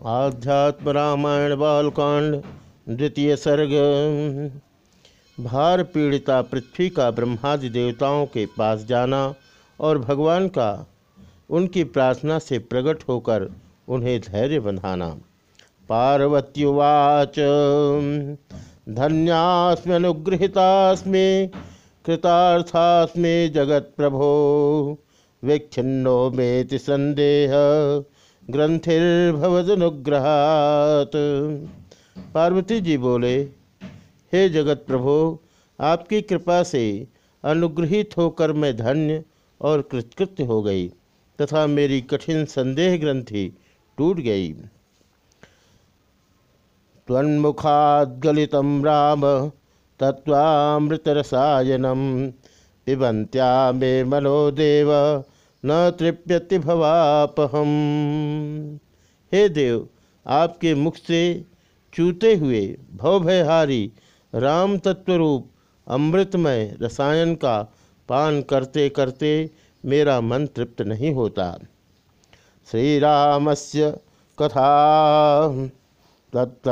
आध्यात्म रामायण बालकांड द्वितीय सर्ग, भार पीड़िता पृथ्वी का ब्रह्मादि देवताओं के पास जाना और भगवान का उनकी प्रार्थना से प्रकट होकर उन्हें धैर्य बंधाना। पार्वत्युवाच धन्यास्म्यनुगृहितास्मे कृतार्थास्मे जगत प्रभो विच्छिन्नो मेति संदेह ग्रंथिर्भवदनुग्रहात। पार्वती जी बोले, हे जगत प्रभो, आपकी कृपा से अनुग्रहित होकर मैं धन्य और कृतकृत्य हो गई तथा मेरी कठिन संदेह ग्रंथि टूट गई। त्वन्मुखाद्गलित राम तत्वामृतरसायनम पिबंत्या मे मनोदेव न तृप्यति भवापहम। हे देव, आपके मुख से चूते हुए भवभयहारी राम तत्वरूप अमृतमय रसायन का पान करते करते मेरा मन तृप्त नहीं होता। श्री राम से कथा तत्व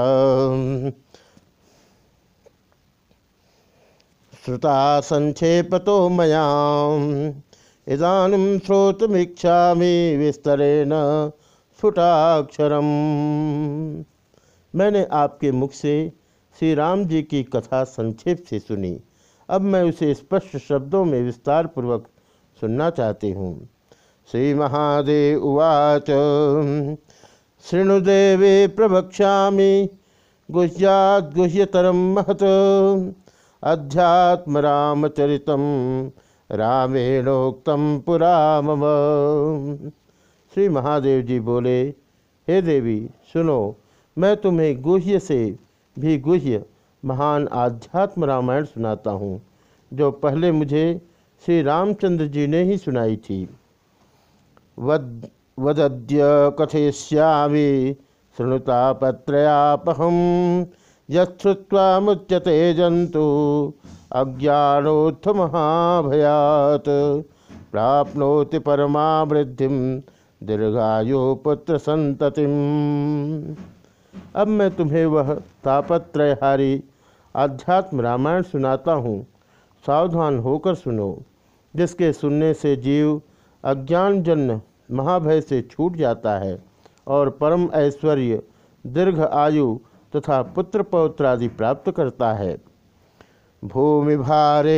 श्रुता संक्षेप तो मयाम। इदानीं श्रोतमीक्षामि विस्तरेण स्फुटाक्षरम मैंने आपके मुख से श्री राम जी की कथा संक्षेप से सुनी। अब मैं उसे स्पष्ट शब्दों में विस्तार पूर्वक सुनना चाहती हूँ। श्री महादेव उवाच। शृणुदेवे प्रवक्षा गुह्याद्गुह्यतरम महत। अध्यात्म रामचरितम। रामेणोक्तम पुरा मम श्री महादेव जी बोले, हे देवी, सुनो, मैं तुम्हें गुह्य से भी गुह्य, महान आध्यात्म रामायण सुनाता हूँ, जो पहले मुझे श्री रामचंद्र जी ने ही सुनाई थी। वद, वदद्य शृणुता पत्रयापहम। युवा मुच्यते जंतु अज्ञानोत्थ महाभयात। प्राप्नोति परमा वृद्धि दीर्घायु पुत्र संतति अब मैं तुम्हें वह तापत्रयहारी आध्यात्म रामायण सुनाता हूँ। सावधान होकर सुनो, जिसके सुनने से जीव अज्ञानजन्य महाभय से छूट जाता है और परम ऐश्वर्य, दीर्घ आयु तथा पुत्र पौत्र आदि प्राप्त करता है। भूमि भारे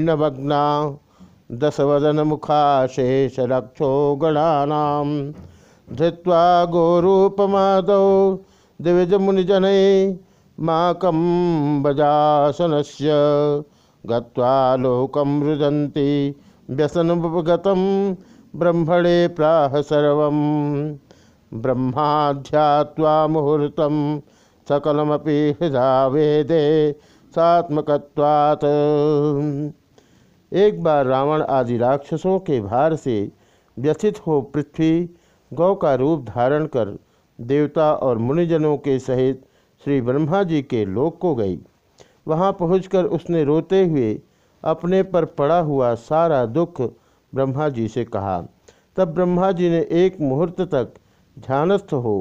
नग्ना दशवदन मुखा शेष रक्षो गणानाम। धृत्वा गोरूपमादौ दिविज मुनिजन माकम बजासन से गत्वा लोकम रुदंती व्यसनगतम ब्रह्मणे प्राह सर्व ब्रह्माध्यात्वा मुहूर्तम सकलमपि हृदा वेदे सात्मकत्वात्। एक बार रावण आदि राक्षसों के भार से व्यथित हो पृथ्वी गौ का रूप धारण कर देवता और मुनिजनों के सहित श्री ब्रह्मा जी के लोक को गई। वहाँ पहुंचकर उसने रोते हुए अपने पर पड़ा हुआ सारा दुख ब्रह्मा जी से कहा। तब ब्रह्मा जी ने एक मुहूर्त तक ध्यानस्थ हो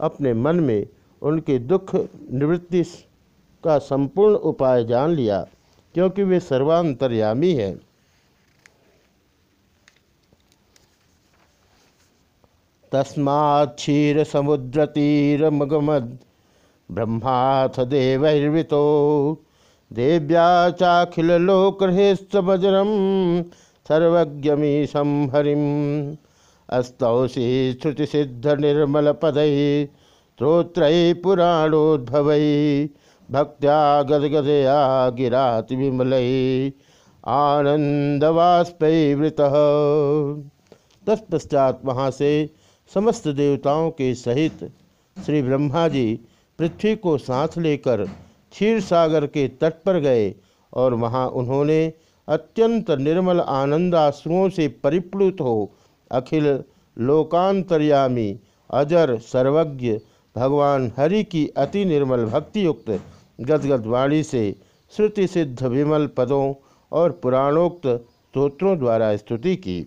अपने मन में उनके दुख निवृत्ति का संपूर्ण उपाय जान लिया, क्योंकि वे सर्वांतर्यामी हैं। तस्मा क्षीर समुद्र तीर मगमद ब्रह्माथ देवैर्वितो देव्या चाखिल लोकहृस्तवज्रम सर्वज्ञमीशं हरिम। अस्तौषी श्रुतिसिद्ध निर्मल पदै स्त्रोत्र पुराणोद्भव, भक्त्या गदगदया गिराति विमल आनंदवास्पृत तत्पश्चात वहाँ से समस्त देवताओं के सहित श्री ब्रह्मा जी पृथ्वी को साथ लेकर क्षीर सागर के तट पर गए और वहाँ उन्होंने अत्यंत निर्मल आनंदाश्रुओं से परिप्लुत हो अखिल लोकांतर्यामी अजर सर्वज्ञ भगवान हरि की अति निर्मल भक्तियुक्त गदगद वाणी से श्रुति सिद्ध विमल पदों और पुराणोक्त स्त्रोत्रों द्वारा स्तुति की।